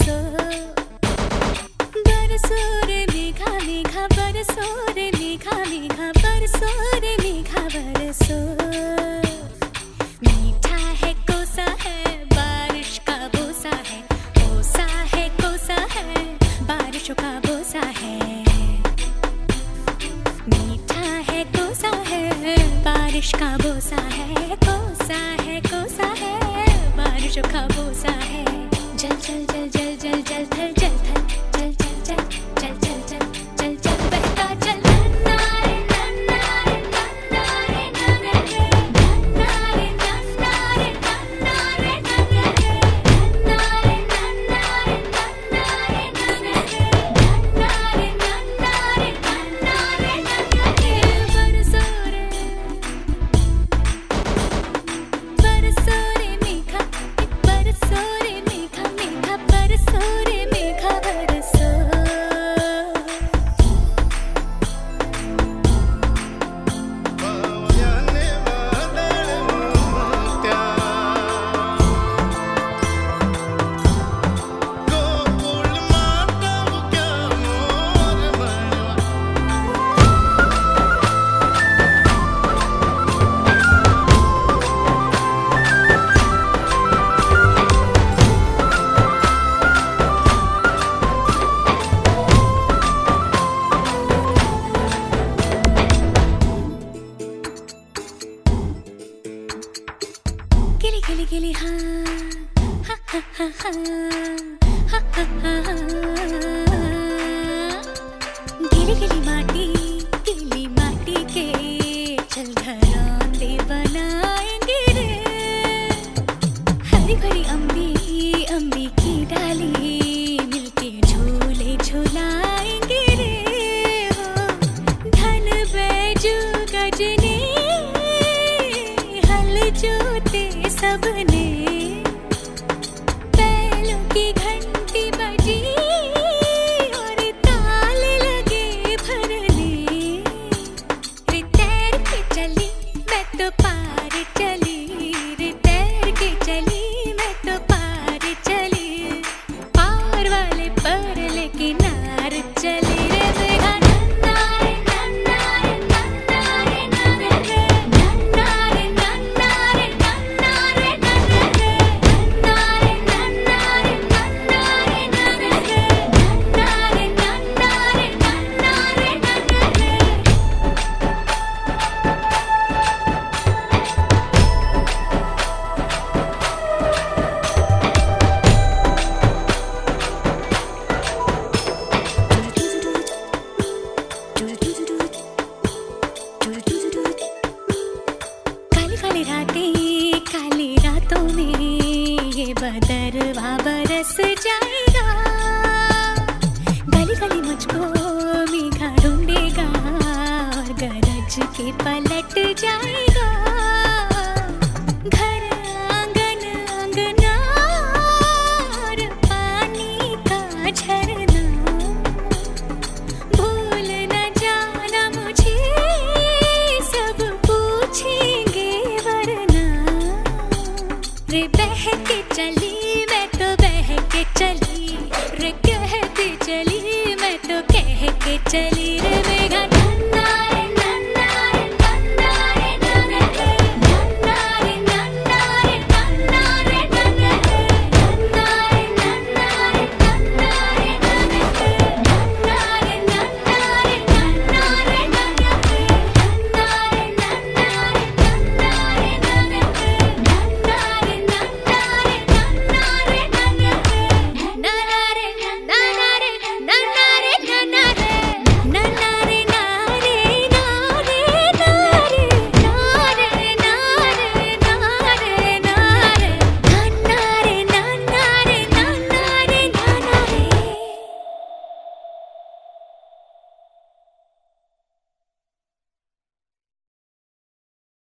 बरसो बरसो रे मेघा मेघा बरसो रे मेघा मेघा बरसो रे मेघा मीठा है, कोसा है, बारिश का बोसा है, कोसा है कोसा है, बारिशों का बोसा है। मीठा है, कोसा है, बारिश का बोसा है, कोसा है कोसा है, बारिशों का बोसा है। जल जल जल जल जल जल जल गिली गीली माटी गिली माटी के चल घर। काली काली रातें काली रातों में ये बदल तो कह के चली रे